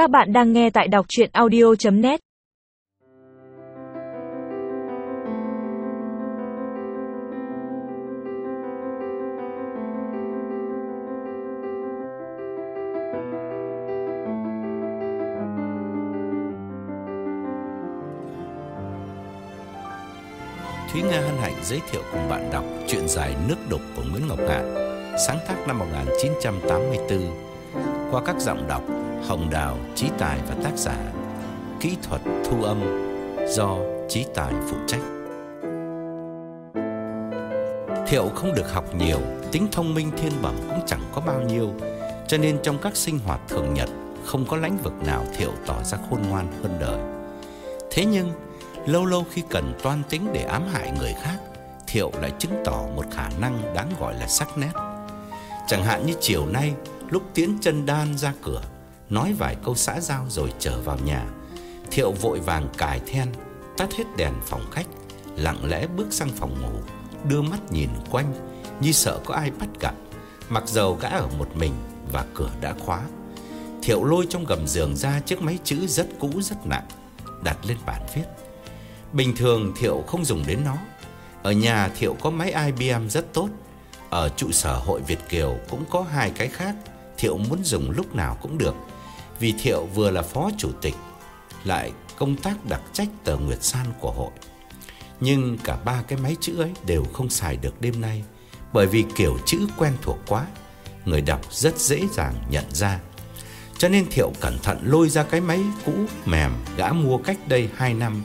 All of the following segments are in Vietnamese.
Các bạn đang nghe tại đọc chuyện audio.net Thúy Nga hân hạnh giới thiệu cùng bạn đọc truyện dài Nước đục của Nguyễn Ngọc Ngạn, sáng tác năm 1984, qua các giọng đọc Hồng Đào, Chí Tài và tác giả, kỹ thuật thu âm do Chí Tài phụ trách. Thiệu không được học nhiều, tính thông minh thiên bẩm cũng chẳng có bao nhiêu, cho nên trong các sinh hoạt thường nhật không có lãnh vực nào Thiệu tỏ ra khôn ngoan hơn đời. Thế nhưng Lâu lâu khi cần toan tính để ám hại người khác Thiệu lại chứng tỏ một khả năng đáng gọi là sắc nét Chẳng hạn như chiều nay Lúc tiến chân đan ra cửa Nói vài câu xã giao rồi trở vào nhà Thiệu vội vàng cài then, Tắt hết đèn phòng khách, Lặng lẽ bước sang phòng ngủ, Đưa mắt nhìn quanh, Như sợ có ai bắt gặp Mặc dầu gã ở một mình Và cửa đã khóa, Thiệu lôi trong gầm giường ra chiếc máy chữ rất cũ, rất nặng, Đặt lên bàn viết Bình thường Thiệu không dùng đến nó. Ở nhà Thiệu có máy IBM rất tốt. Ở trụ sở hội Việt Kiều cũng có hai cái khác. Thiệu muốn dùng lúc nào cũng được. Vì Thiệu vừa là phó chủ tịch, lại công tác đặc trách tờ Nguyệt San của hội. Nhưng cả ba cái máy chữ ấy đều không xài được đêm nay. Bởi vì kiểu chữ quen thuộc quá, người đọc rất dễ dàng nhận ra. Cho nên Thiệu cẩn thận lôi ra cái máy cũ mềm gã mua cách đây 2 năm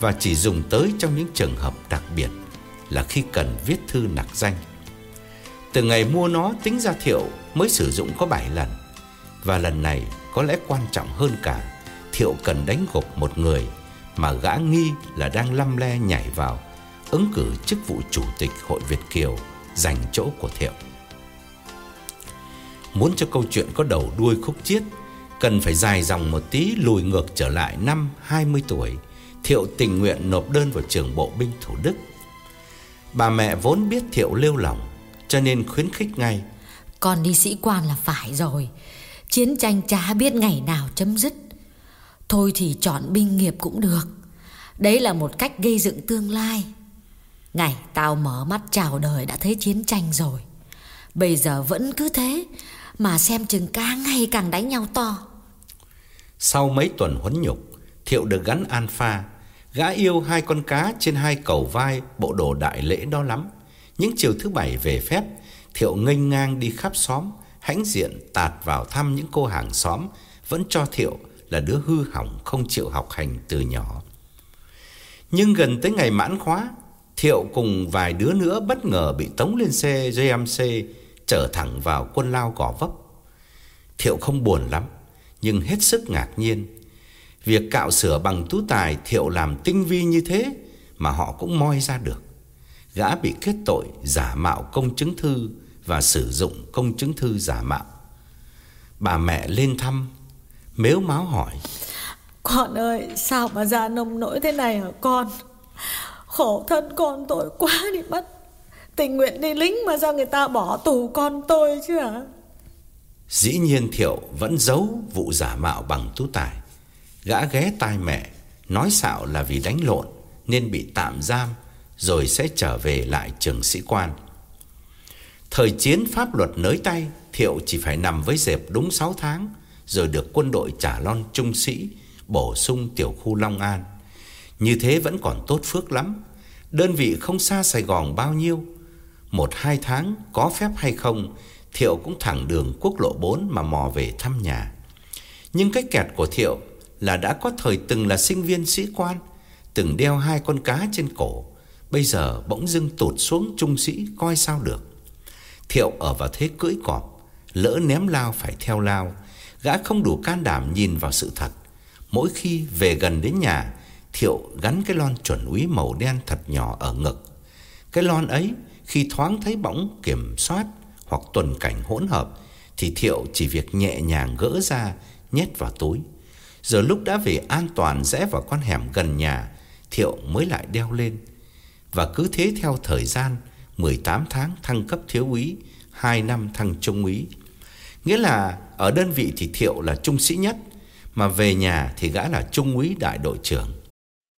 và chỉ dùng tới trong những trường hợp đặc biệt là khi cần viết thư nặc danh. Từ ngày mua nó tính ra Thiệu mới sử dụng có 7 lần. Và lần này có lẽ quan trọng hơn cả, Thiệu cần đánh gục một người mà gã nghi là đang lăm le nhảy vào ứng cử chức vụ chủ tịch Hội Việt Kiều giành chỗ của Thiệu. Muốn cho câu chuyện có đầu đuôi khúc chiết, cần phải dài dòng một tí lùi ngược trở lại năm 20 tuổi Thiệu tình nguyện nộp đơn vào trường bộ binh Thủ Đức. Bà mẹ vốn biết Thiệu lêu lỏng, cho nên khuyến khích ngay. Con đi sĩ quan là phải rồi, chiến tranh chả biết ngày nào chấm dứt. Thôi thì chọn binh nghiệp cũng được, đấy là một cách gây dựng tương lai. Ngày tao mở mắt chào đời đã thấy chiến tranh rồi. Bây giờ vẫn cứ thế, mà xem chừng cá ngày càng đánh nhau to. Sau mấy tuần huấn nhục, Thiệu được gắn alpha Gã yêu hai con cá trên hai cầu vai bộ đồ đại lễ đó lắm. Những chiều thứ bảy về phép, Thiệu nghênh ngang đi khắp xóm, hãnh diện tạt vào thăm những cô hàng xóm, vẫn cho Thiệu là đứa hư hỏng không chịu học hành từ nhỏ. Nhưng gần tới ngày mãn khóa, Thiệu cùng vài đứa nữa bất ngờ bị tống lên xe JMC trở thẳng vào quân lao gò vấp. Thiệu không buồn lắm, nhưng hết sức ngạc nhiên Việc cạo sửa bằng tú tài thiệu làm tinh vi như thế mà họ cũng moi ra được. Gã bị kết tội giả mạo công chứng thư và sử dụng công chứng thư giả mạo. Bà mẹ lên thăm, mếu máu hỏi. Con ơi, sao mà ra nông nỗi thế này hả con? Khổ thân con tội quá đi mất. Tình nguyện đi lính mà sao người ta bỏ tù con tôi chứ hả? Dĩ nhiên Thiệu vẫn giấu vụ giả mạo bằng tú tài. Gã ghé tai mẹ Nói xạo là vì đánh lộn Nên bị tạm giam Rồi sẽ trở về lại trường sĩ quan Thời chiến pháp luật nới tay Thiệu chỉ phải nằm với dẹp đúng 6 tháng Rồi được quân đội trả lon trung sĩ Bổ sung tiểu khu Long An. Như thế vẫn còn tốt phước lắm. Đơn vị không xa Sài Gòn bao nhiêu Một hai tháng có phép hay không Thiệu cũng thẳng đường quốc lộ 4 mà mò về thăm nhà. Nhưng cái kẹt của Thiệu là đã có thời từng là sinh viên sĩ quan, từng đeo hai con cá trên cổ, bây giờ bỗng dưng tụt xuống trung sĩ coi sao được. Thiệu ở vào thế cưỡi cọp, lỡ ném lao phải theo lao, gã không đủ can đảm nhìn vào sự thật. Mỗi khi về gần đến nhà, Thiệu gắn cái lon chuẩn úy màu đen thật nhỏ ở ngực. Cái lon ấy khi thoáng thấy bỗng kiểm soát hoặc tuần cảnh hỗn hợp thì Thiệu chỉ việc nhẹ nhàng gỡ ra nhét vào túi. Giờ lúc đã về an toàn rẽ vào con hẻm gần nhà, Thiệu mới lại đeo lên. Và cứ thế theo thời gian, 18 tháng thăng cấp thiếu úy, 2 năm thăng trung úy. Nghĩa là ở đơn vị thì Thiệu là trung sĩ nhất, mà về nhà thì gã là trung úy đại đội trưởng.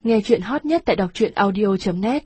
Nghe chuyện hot nhất tại đọc truyện audio.net